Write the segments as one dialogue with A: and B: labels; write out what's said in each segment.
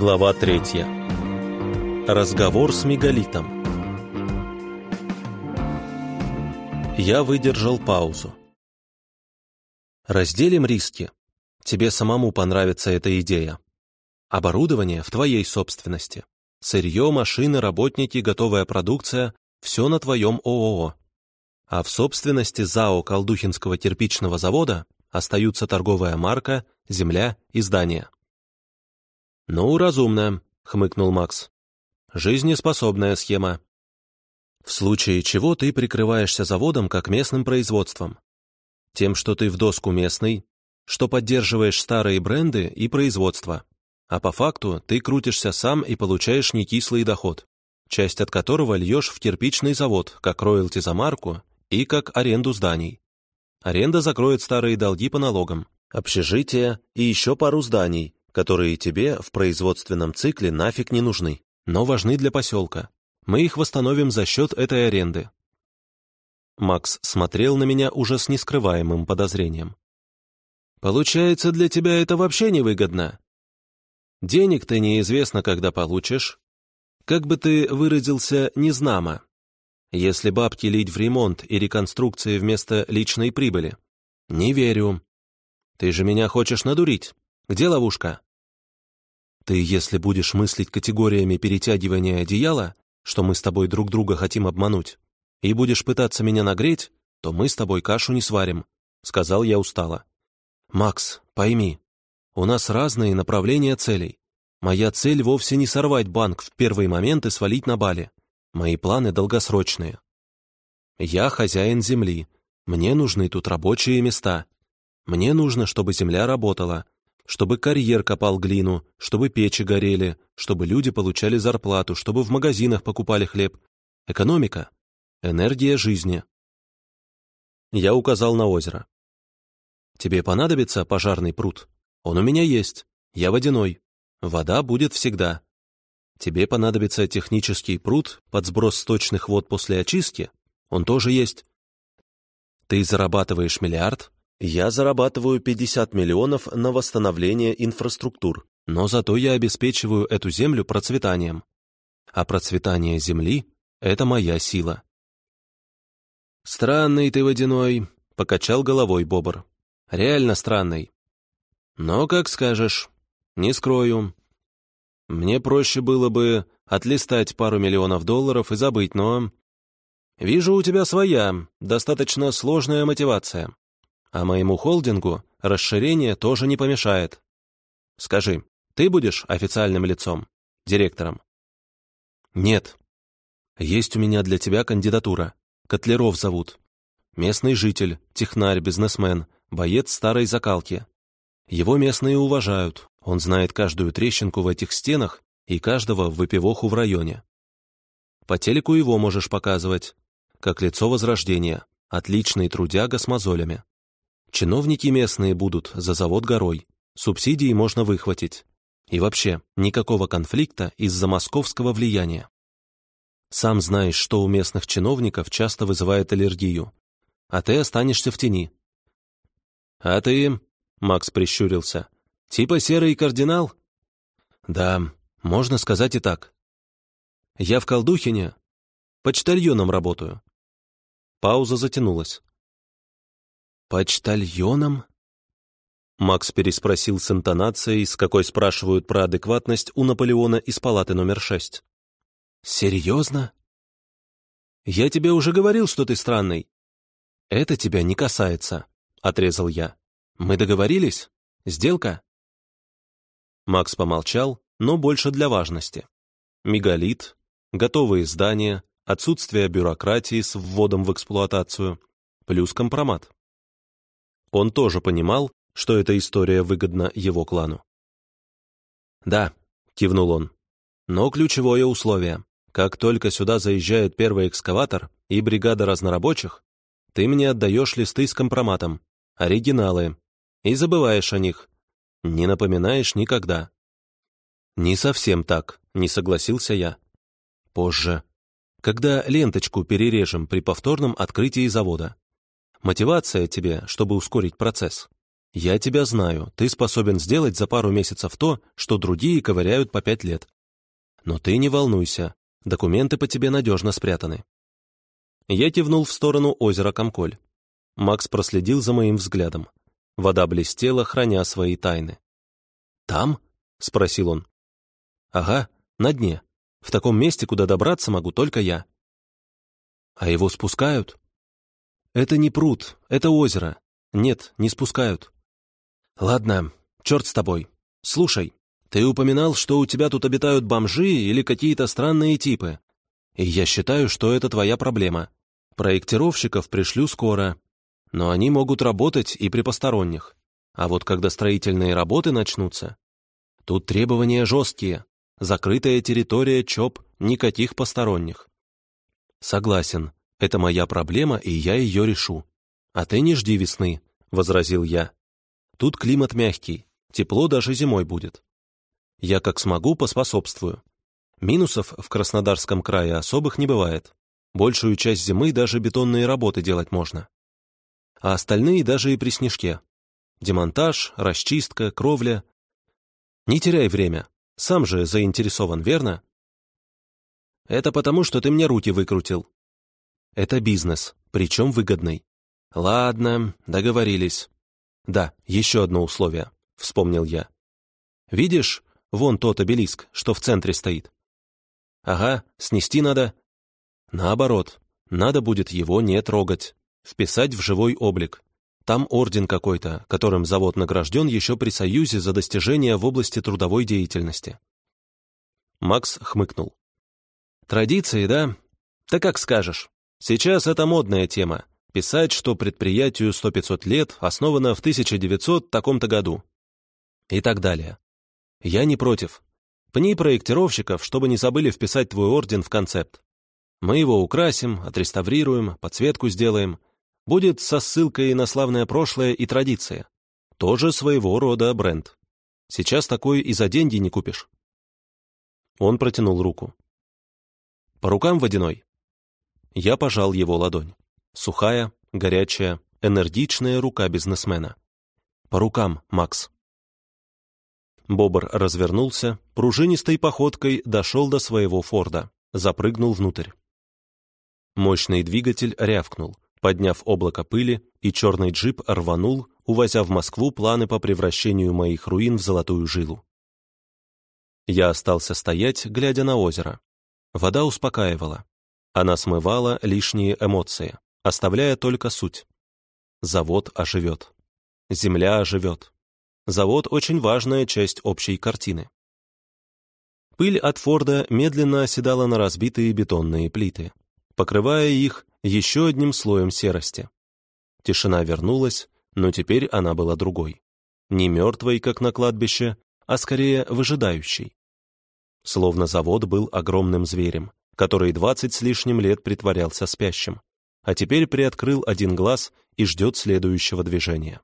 A: Глава третья. Разговор с мегалитом. Я выдержал паузу. Разделим риски. Тебе самому понравится эта идея. Оборудование в твоей собственности. Сырье, машины, работники, готовая продукция – все на твоем ООО. А в собственности ЗАО Колдухинского кирпичного завода остаются торговая марка, земля и здания. «Ну, разумно», — хмыкнул Макс. «Жизнеспособная схема. В случае чего ты прикрываешься заводом как местным производством. Тем, что ты в доску местный, что поддерживаешь старые бренды и производство. А по факту ты крутишься сам и получаешь некислый доход, часть от которого льешь в кирпичный завод, как роялти за марку и как аренду зданий. Аренда закроет старые долги по налогам, общежитие и еще пару зданий, которые тебе в производственном цикле нафиг не нужны, но важны для поселка. Мы их восстановим за счет этой аренды». Макс смотрел на меня уже с нескрываемым подозрением. «Получается, для тебя это вообще невыгодно? Денег ты неизвестно, когда получишь. Как бы ты выразился незнамо, если бабки лить в ремонт и реконструкции вместо личной прибыли? Не верю. Ты же меня хочешь надурить. Где ловушка? Ты, если будешь мыслить категориями перетягивания одеяла, что мы с тобой друг друга хотим обмануть, и будешь пытаться меня нагреть, то мы с тобой кашу не сварим», — сказал я устало. «Макс, пойми, у нас разные направления целей. Моя цель вовсе не сорвать банк в первый момент и свалить на Бали. Мои планы долгосрочные. Я хозяин земли. Мне нужны тут рабочие места. Мне нужно, чтобы земля работала, чтобы карьер копал глину, чтобы печи горели, чтобы люди получали зарплату, чтобы в магазинах покупали хлеб. Экономика. Энергия жизни. Я указал на озеро. Тебе понадобится пожарный пруд? Он у меня есть. Я водяной. Вода будет всегда. Тебе понадобится технический пруд под сброс сточных вод после очистки? Он тоже есть. Ты зарабатываешь миллиард, я зарабатываю 50 миллионов на восстановление инфраструктур, но зато я обеспечиваю эту землю процветанием. А процветание земли — это моя сила. «Странный ты водяной», — покачал головой Бобр. «Реально странный. Но, как скажешь, не скрою. Мне проще было бы отлистать пару миллионов долларов и забыть, но... Вижу, у тебя своя, достаточно сложная мотивация. А моему холдингу расширение тоже не помешает. Скажи, ты будешь официальным лицом, директором? Нет. Есть у меня для тебя кандидатура. Котлеров зовут. Местный житель, технарь, бизнесмен, боец старой закалки. Его местные уважают, он знает каждую трещинку в этих стенах и каждого выпивоху в районе. По телеку его можешь показывать, как лицо Возрождения, отличный трудяга с мозолями. Чиновники местные будут за завод горой, субсидии можно выхватить. И вообще, никакого конфликта из-за московского влияния. Сам знаешь, что у местных чиновников часто вызывает аллергию. А ты останешься в тени. А ты, Макс прищурился, типа серый кардинал? Да, можно сказать и так. Я в Колдухине почтальоном работаю. Пауза затянулась. «Почтальоном?» Макс переспросил с интонацией, с какой спрашивают про адекватность у Наполеона из палаты номер шесть. «Серьезно?» «Я тебе уже говорил, что ты странный». «Это тебя не касается», — отрезал я. «Мы договорились? Сделка?» Макс помолчал, но больше для важности. Мегалит, готовые здания, отсутствие бюрократии с вводом в эксплуатацию, плюс компромат. Он тоже понимал, что эта история выгодна его клану. «Да», — кивнул он, — «но ключевое условие. Как только сюда заезжает первый экскаватор и бригада разнорабочих, ты мне отдаешь листы с компроматом, оригиналы, и забываешь о них. Не напоминаешь никогда». «Не совсем так», — не согласился я. «Позже. Когда ленточку перережем при повторном открытии завода. Мотивация тебе, чтобы ускорить процесс. Я тебя знаю, ты способен сделать за пару месяцев то, что другие ковыряют по пять лет. Но ты не волнуйся, документы по тебе надежно спрятаны. Я кивнул в сторону озера Комколь. Макс проследил за моим взглядом. Вода блестела, храня свои тайны. «Там?» — спросил он. «Ага, на дне. В таком месте, куда добраться могу только я». «А его спускают?» «Это не пруд, это озеро. Нет, не спускают». «Ладно, черт с тобой. Слушай, ты упоминал, что у тебя тут обитают бомжи или какие-то странные типы. И я считаю, что это твоя проблема. Проектировщиков пришлю скоро, но они могут работать и при посторонних. А вот когда строительные работы начнутся, тут требования жесткие. Закрытая территория ЧОП, никаких посторонних. Согласен, это моя проблема, и я ее решу. А ты не жди весны, — возразил я. Тут климат мягкий, тепло даже зимой будет. Я как смогу поспособствую. Минусов в Краснодарском крае особых не бывает. Большую часть зимы даже бетонные работы делать можно. А остальные даже и при снежке. Демонтаж, расчистка, кровля. Не теряй время. Сам же заинтересован, верно? Это потому, что ты мне руки выкрутил. Это бизнес, причем выгодный. Ладно, договорились. Да, еще одно условие, вспомнил я. Видишь, вон тот обелиск, что в центре стоит. Ага, снести надо. Наоборот, надо будет его не трогать, вписать в живой облик. Там орден какой-то, которым завод награжден еще при Союзе за достижения в области трудовой деятельности. Макс хмыкнул. Традиции, да? Да как скажешь. Сейчас это модная тема. Писать, что предприятию 100-500 лет основано в 1900 таком-то году. И так далее. Я не против. Пни проектировщиков, чтобы не забыли вписать твой орден в концепт. Мы его украсим, отреставрируем, подсветку сделаем. Будет со ссылкой на славное прошлое и традиции. Тоже своего рода бренд. Сейчас такой и за деньги не купишь. Он протянул руку. По рукам водяной. Я пожал его ладонь. Сухая, горячая, энергичная рука бизнесмена. По рукам, Макс. Бобр развернулся, пружинистой походкой дошел до своего Форда, запрыгнул внутрь. Мощный двигатель рявкнул, подняв облако пыли, и черный джип рванул, увозя в Москву планы по превращению моих руин в золотую жилу. Я остался стоять, глядя на озеро. Вода успокаивала. Она смывала лишние эмоции, оставляя только суть. Завод оживет. Земля оживет. Завод — очень важная часть общей картины. Пыль от Форда медленно оседала на разбитые бетонные плиты покрывая их еще одним слоем серости. Тишина вернулась, но теперь она была другой. Не мертвой, как на кладбище, а скорее выжидающей. Словно завод был огромным зверем, который двадцать с лишним лет притворялся спящим, а теперь приоткрыл один глаз и ждет следующего движения.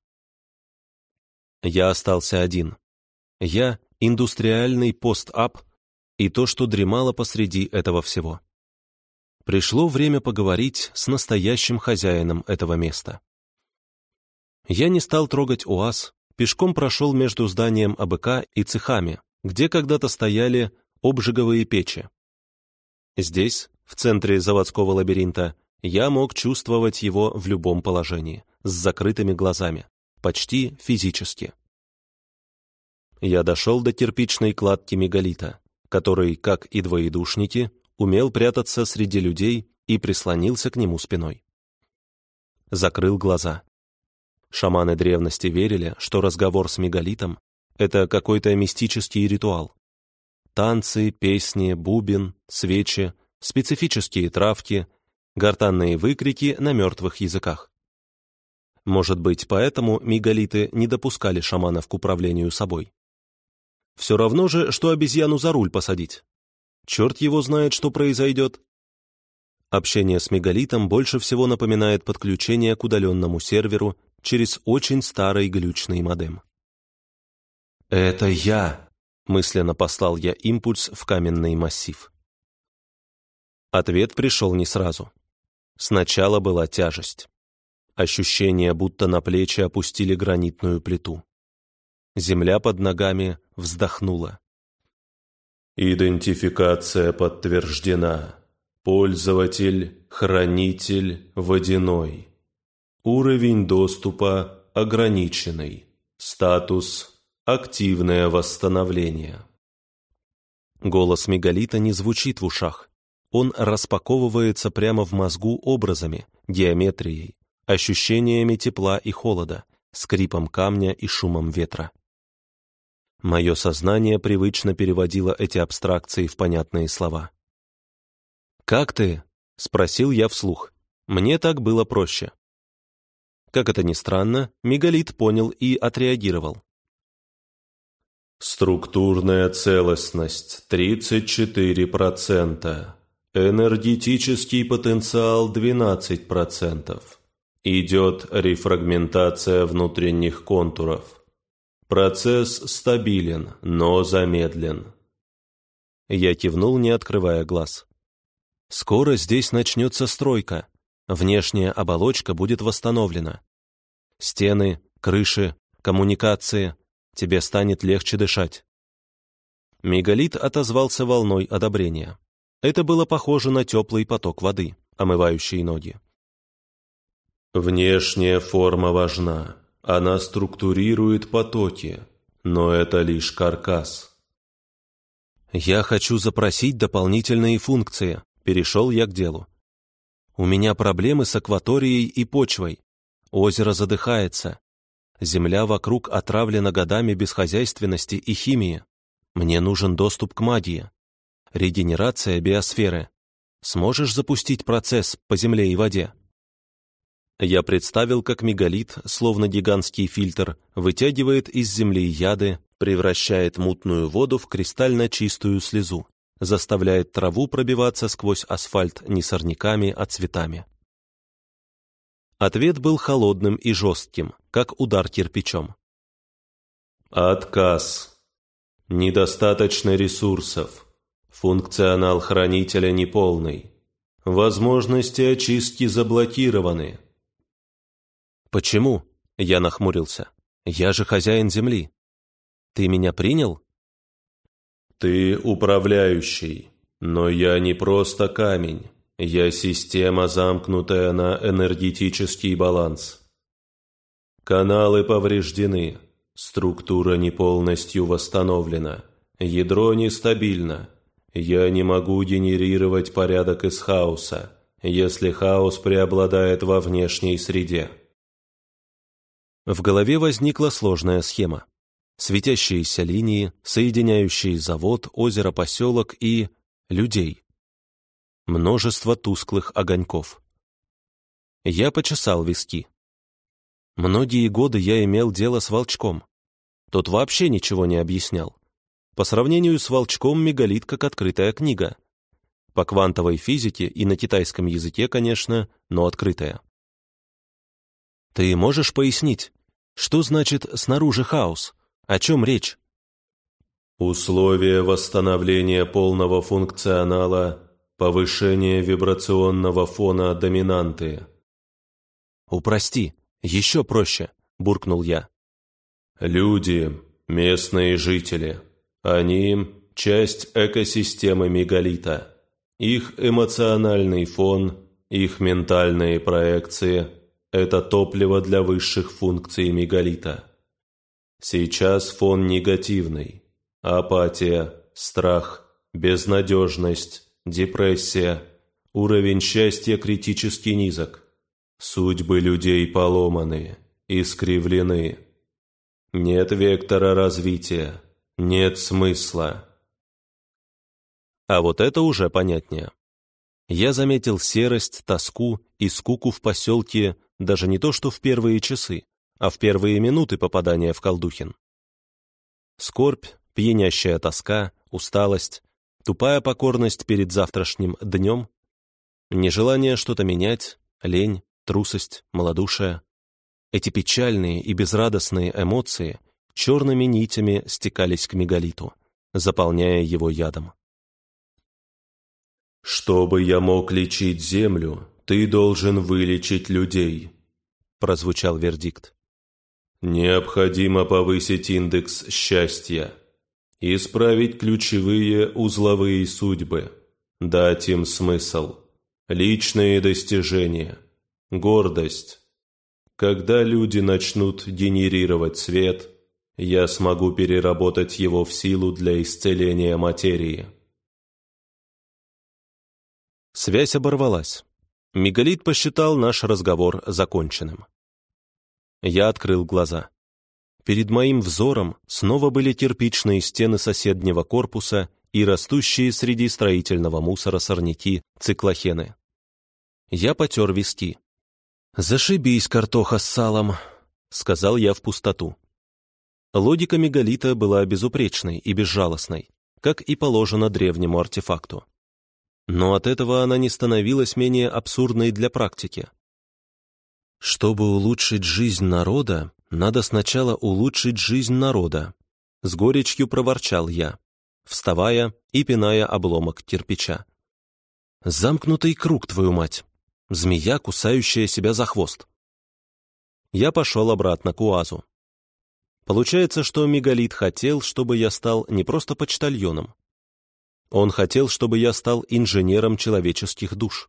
A: Я остался один. Я — индустриальный пост-ап и то, что дремало посреди этого всего. Пришло время поговорить с настоящим хозяином этого места. Я не стал трогать УАЗ, пешком прошел между зданием АБК и цехами, где когда-то стояли обжиговые печи. Здесь, в центре заводского лабиринта, я мог чувствовать его в любом положении, с закрытыми глазами, почти физически. Я дошел до кирпичной кладки мегалита, который, как и двоедушники, умел прятаться среди людей и прислонился к нему спиной. Закрыл глаза. Шаманы древности верили, что разговор с мегалитом — это какой-то мистический ритуал. Танцы, песни, бубен, свечи, специфические травки, гортанные выкрики на мертвых языках. Может быть, поэтому мегалиты не допускали шаманов к управлению собой. Все равно же, что обезьяну за руль посадить. Черт его знает, что произойдет. Общение с мегалитом больше всего напоминает подключение к удаленному серверу через очень старый глючный модем. «Это я!» — мысленно послал я импульс в каменный массив. Ответ пришел не сразу. Сначала была тяжесть. Ощущение, будто на плечи опустили гранитную плиту. Земля под ногами вздохнула.
B: Идентификация подтверждена. Пользователь, хранитель, водяной. Уровень доступа ограниченный. Статус «Активное восстановление».
A: Голос мегалита не звучит в ушах. Он распаковывается прямо в мозгу образами, геометрией, ощущениями тепла и холода, скрипом камня и шумом ветра. Мое сознание привычно переводило эти абстракции в понятные слова. «Как ты?» — спросил я вслух. Мне так было проще. Как это ни странно, Мегалит понял и отреагировал.
B: Структурная целостность 34%. Энергетический потенциал 12%. Идет рефрагментация внутренних контуров. Процесс стабилен, но замедлен.
A: Я кивнул, не открывая глаз. Скоро здесь начнется стройка. Внешняя оболочка будет восстановлена. Стены, крыши, коммуникации. Тебе станет легче дышать. Мегалит отозвался волной одобрения. Это было похоже на теплый поток воды, омывающий ноги.
B: Внешняя форма важна. Она структурирует потоки, но это лишь каркас.
A: Я хочу запросить дополнительные функции. Перешел я к делу. У меня проблемы с акваторией и почвой. Озеро задыхается. Земля вокруг отравлена годами бесхозяйственности и химии. Мне нужен доступ к магии. Регенерация биосферы. Сможешь запустить процесс по земле и воде? Я представил, как мегалит, словно гигантский фильтр, вытягивает из земли яды, превращает мутную воду в кристально чистую слезу, заставляет траву пробиваться сквозь асфальт не сорняками, а цветами. Ответ был холодным и жестким, как удар кирпичом.
B: Отказ. Недостаточно ресурсов. Функционал хранителя неполный. Возможности очистки заблокированы.
A: «Почему?» — я нахмурился. «Я же хозяин земли. Ты меня принял?»
B: «Ты управляющий, но я не просто камень. Я система, замкнутая на энергетический баланс. Каналы повреждены, структура не полностью восстановлена, ядро нестабильно. Я не могу генерировать порядок из хаоса, если хаос преобладает во внешней среде».
A: В голове возникла сложная схема. Светящиеся линии, соединяющие завод, озеро, поселок и... людей. Множество тусклых огоньков. Я почесал виски. Многие годы я имел дело с волчком. Тот вообще ничего не объяснял. По сравнению с волчком мегалит как открытая книга. По квантовой физике и на китайском языке, конечно, но открытая. Ты можешь пояснить, что значит «снаружи хаос»? О чем речь?
B: Условия восстановления полного функционала, повышение вибрационного фона доминанты.
A: «Упрости, еще проще», — буркнул я.
B: Люди, местные жители, они — часть экосистемы мегалита. Их эмоциональный фон, их ментальные проекции — это топливо для высших функций мегалита. Сейчас фон негативный. Апатия, страх, безнадежность, депрессия, уровень счастья критически низок. Судьбы людей поломаны, искривлены. Нет вектора развития, нет смысла.
A: А вот это уже понятнее. Я заметил серость, тоску и скуку в поселке даже не то что в первые часы, а в первые минуты попадания в Колдухин. Скорбь, пьянящая тоска, усталость, тупая покорность перед завтрашним днем, нежелание что-то менять, лень, трусость, малодушие. Эти печальные и безрадостные эмоции черными нитями стекались к мегалиту, заполняя его ядом.
B: «Чтобы я мог лечить землю, ты должен вылечить людей.
A: — прозвучал вердикт.
B: «Необходимо повысить индекс счастья, исправить ключевые узловые судьбы, дать им смысл, личные достижения, гордость. Когда люди начнут генерировать свет, я смогу переработать его в силу для исцеления материи».
A: Связь оборвалась. Мегалит посчитал наш разговор законченным. Я открыл глаза. Перед моим взором снова были кирпичные стены соседнего корпуса и растущие среди строительного мусора сорняки циклохены. Я потер виски. «Зашибись, картоха с салом», — сказал я в пустоту. Логика мегалита была безупречной и безжалостной, как и положено древнему артефакту. Но от этого она не становилась менее абсурдной для практики. Чтобы улучшить жизнь народа, надо сначала улучшить жизнь народа, с горечью проворчал я, вставая и пиная обломок кирпича. Замкнутый круг, твою мать! Змея, кусающая себя за хвост. Я пошел обратно к УАЗу. Получается, что Мегалит хотел, чтобы я стал не просто почтальоном, он хотел, чтобы я стал инженером человеческих душ,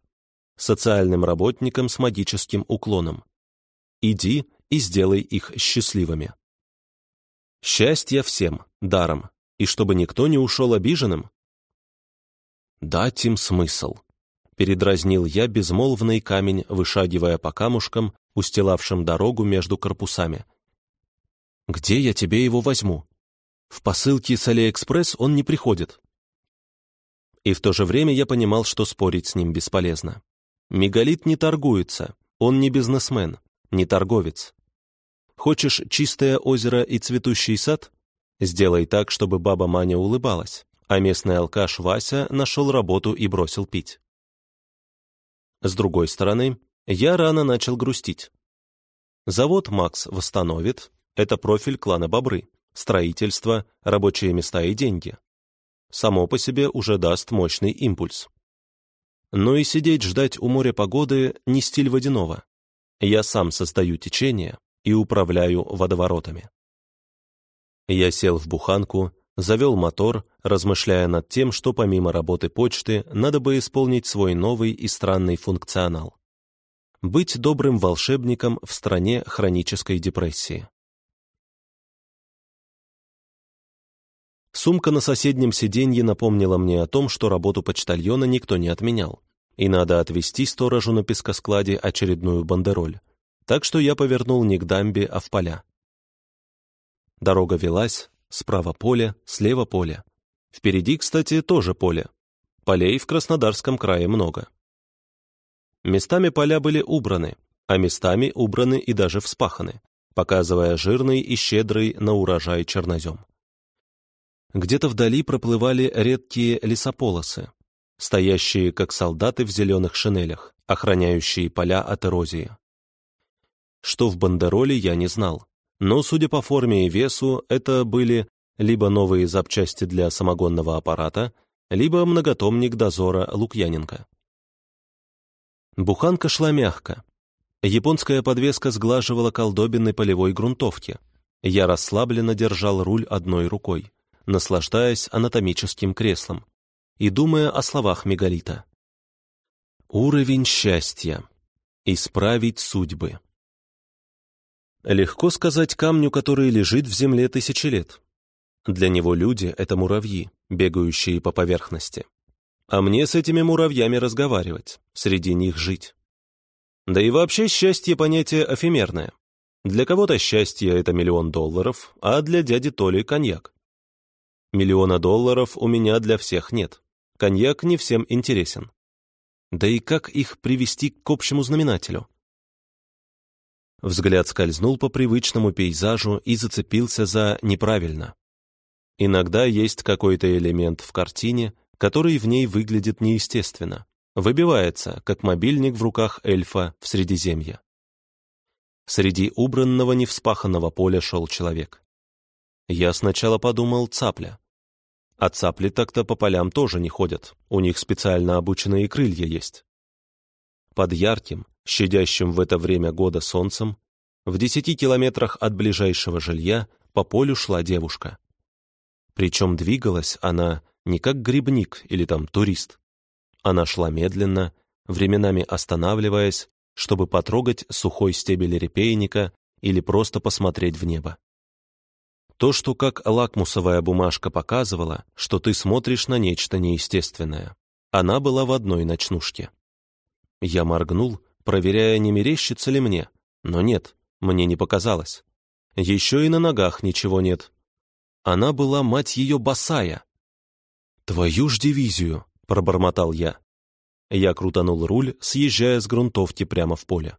A: социальным работником с магическим уклоном. Иди и сделай их счастливыми. Счастье всем, даром, и чтобы никто не ушел обиженным. Дать им смысл. Передразнил я безмолвный камень, вышагивая по камушкам, устилавшим дорогу между корпусами. Где я тебе его возьму? В посылке с Алиэкспресс он не приходит. И в то же время я понимал, что спорить с ним бесполезно. Мегалит не торгуется, он не бизнесмен, не торговец. Хочешь чистое озеро и цветущий сад? Сделай так, чтобы баба Маня улыбалась, а местный алкаш Вася нашел работу и бросил пить. С другой стороны, я рано начал грустить. Завод «Макс» восстановит, это профиль клана Бобры, строительство, рабочие места и деньги само по себе уже даст мощный импульс. Но и сидеть ждать у моря погоды не стиль водяного. Я сам создаю течение и управляю водоворотами. Я сел в буханку, завел мотор, размышляя над тем, что помимо работы почты надо бы исполнить свой новый и странный функционал. Быть добрым волшебником в стране хронической депрессии. Сумка на соседнем сиденье напомнила мне о том, что работу почтальона никто не отменял, и надо отвезти сторожу на пескоскладе очередную бандероль. Так что я повернул не к дамбе, а в поля. Дорога велась, справа поле, слева поле. Впереди, кстати, тоже поле. Полей в Краснодарском крае много. Местами поля были убраны, а местами убраны и даже вспаханы, показывая жирный и щедрый на урожай чернозем. Где-то вдали проплывали редкие лесополосы, стоящие как солдаты в зеленых шинелях, охраняющие поля от эрозии. Что в бандероле, я не знал, но, судя по форме и весу, это были либо новые запчасти для самогонного аппарата, либо многотомник дозора Лукьяненко. Буханка шла мягко. Японская подвеска сглаживала колдобины полевой грунтовки. Я расслабленно держал руль одной рукой наслаждаясь анатомическим креслом и думая о словах мегалита. Уровень счастья. Исправить судьбы. Легко сказать камню, который лежит в земле тысячи лет. Для него люди — это муравьи, бегающие по поверхности. А мне с этими муравьями разговаривать, среди них жить. Да и вообще счастье — понятие эфемерное. Для кого-то счастье — это миллион долларов, а для дяди Толи — коньяк. Миллиона долларов у меня для всех нет. Коньяк не всем интересен. Да и как их привести к общему знаменателю? Взгляд скользнул по привычному пейзажу и зацепился за «неправильно». Иногда есть какой-то элемент в картине, который в ней выглядит неестественно, выбивается, как мобильник в руках эльфа в Средиземье. Среди убранного невспаханного поля шел человек. Я сначала подумал цапля. А цапли так-то по полям тоже не ходят, у них специально обученные крылья есть. Под ярким, щадящим в это время года солнцем, в десяти километрах от ближайшего жилья по полю шла девушка. Причем двигалась она не как грибник или там турист. Она шла медленно, временами останавливаясь, чтобы потрогать сухой стебель репейника или просто посмотреть в небо. То, что как лакмусовая бумажка показывала, что ты смотришь на нечто неестественное. Она была в одной ночнушке. Я моргнул, проверяя, не мерещится ли мне, но нет, мне не показалось. Еще и на ногах ничего нет. Она была, мать ее, босая. «Твою ж дивизию!» — пробормотал я. Я крутанул руль, съезжая с грунтовки прямо в поле.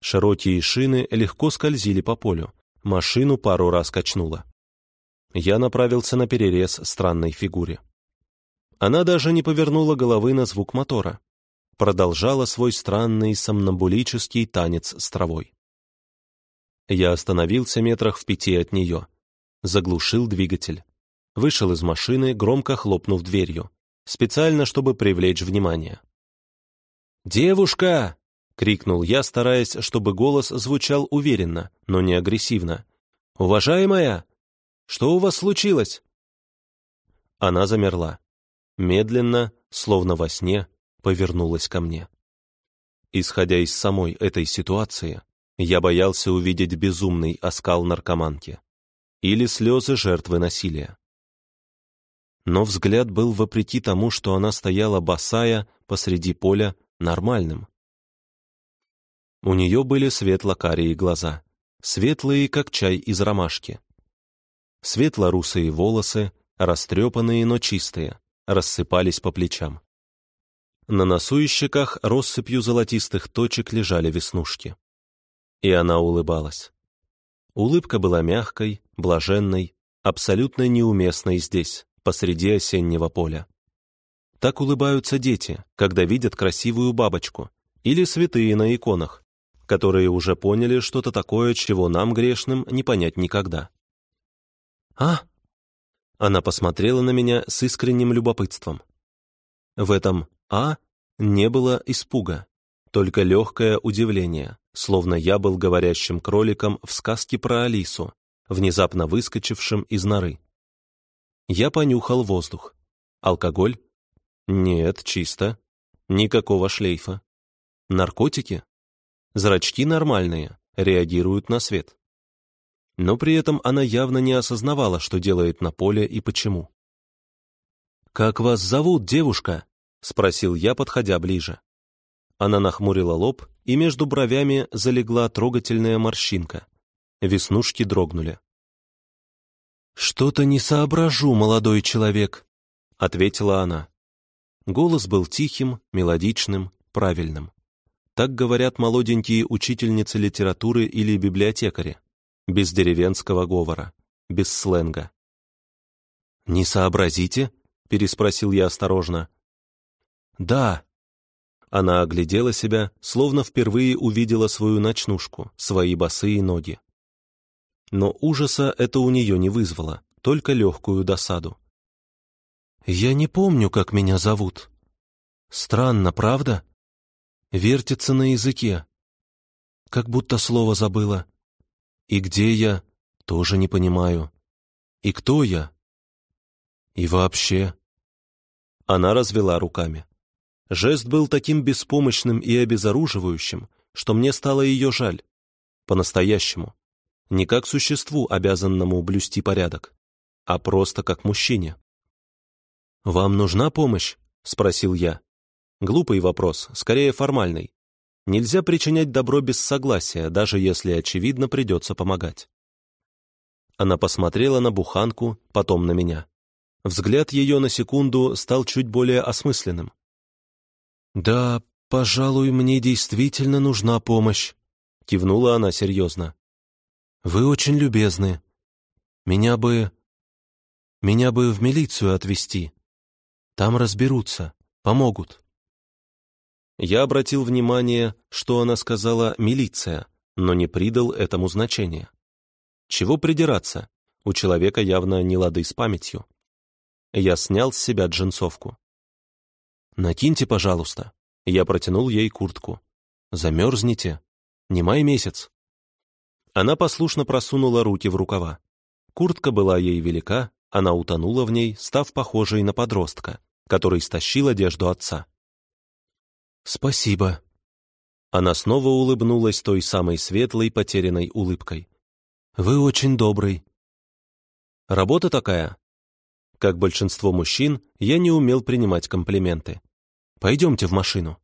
A: Широкие шины легко скользили по полю, машину пару раз качнуло. Я направился на перерез странной фигуре. Она даже не повернула головы на звук мотора. Продолжала свой странный сомнамбулический танец с травой. Я остановился метрах в пяти от нее. Заглушил двигатель. Вышел из машины, громко хлопнув дверью специально, чтобы привлечь внимание. «Девушка!» — крикнул я, стараясь, чтобы голос звучал уверенно, но не агрессивно. «Уважаемая! Что у вас случилось?» Она замерла. Медленно, словно во сне, повернулась ко мне. Исходя из самой этой ситуации, я боялся увидеть безумный оскал наркоманки или слезы жертвы насилия но взгляд был вопреки тому, что она стояла босая посреди поля нормальным. У нее были светло-карие глаза, светлые, как чай из ромашки. Светло-русые волосы, растрепанные, но чистые, рассыпались по плечам. На носу и щеках россыпью золотистых точек лежали веснушки. И она улыбалась. Улыбка была мягкой, блаженной, абсолютно неуместной здесь, посреди осеннего поля. Так улыбаются дети, когда видят красивую бабочку, или святые на иконах, которые уже поняли что-то такое, чего нам, грешным, не понять никогда. «А?» Она посмотрела на меня с искренним любопытством. В этом «а» не было испуга, только легкое удивление, словно я был говорящим кроликом в сказке про Алису, внезапно выскочившим из норы. Я понюхал воздух. Алкоголь? Нет, чисто. Никакого шлейфа. Наркотики? Зрачки нормальные, реагируют на свет. Но при этом она явно не осознавала, что делает на поле и почему. «Как вас зовут, девушка?» — спросил я, подходя ближе. Она нахмурила лоб, и между бровями залегла трогательная морщинка. Веснушки дрогнули. «Что-то не соображу, молодой человек», — ответила она. Голос был тихим, мелодичным, правильным. Так говорят молоденькие учительницы литературы или библиотекари, без деревенского говора, без сленга. «Не сообразите?» — переспросил я осторожно. «Да». Она оглядела себя, словно впервые увидела свою ночнушку, свои босые ноги но ужаса это у нее не вызвало, только легкую досаду. «Я не помню, как меня зовут. Странно, правда? Вертится на языке. Как будто слово забыла. И где я, тоже не понимаю. И кто я? И вообще...» Она развела руками. Жест был таким беспомощным и обезоруживающим, что мне стало ее жаль. По-настоящему не как существу, обязанному блюсти порядок, а просто как мужчине. «Вам нужна помощь?» — спросил я. Глупый вопрос, скорее формальный. Нельзя причинять добро без согласия, даже если, очевидно, придется помогать. Она посмотрела на буханку, потом на меня. Взгляд ее на секунду стал чуть более осмысленным. «Да, пожалуй, мне действительно нужна помощь», — кивнула она серьезно. «Вы очень любезны. Меня бы... Меня бы в милицию отвезти. Там разберутся, помогут». Я обратил внимание, что она сказала «милиция», но не придал этому значения. Чего придираться? У человека явно не лады с памятью. Я снял с себя джинсовку. «Накиньте, пожалуйста». Я протянул ей куртку. Замерзнете. Не май месяц». Она послушно просунула руки в рукава. Куртка была ей велика, она утонула в ней, став похожей на подростка, который стащил одежду отца. «Спасибо». Она снова улыбнулась той самой светлой, потерянной улыбкой. «Вы очень добрый». «Работа такая». Как большинство мужчин, я не умел принимать комплименты. «Пойдемте в машину».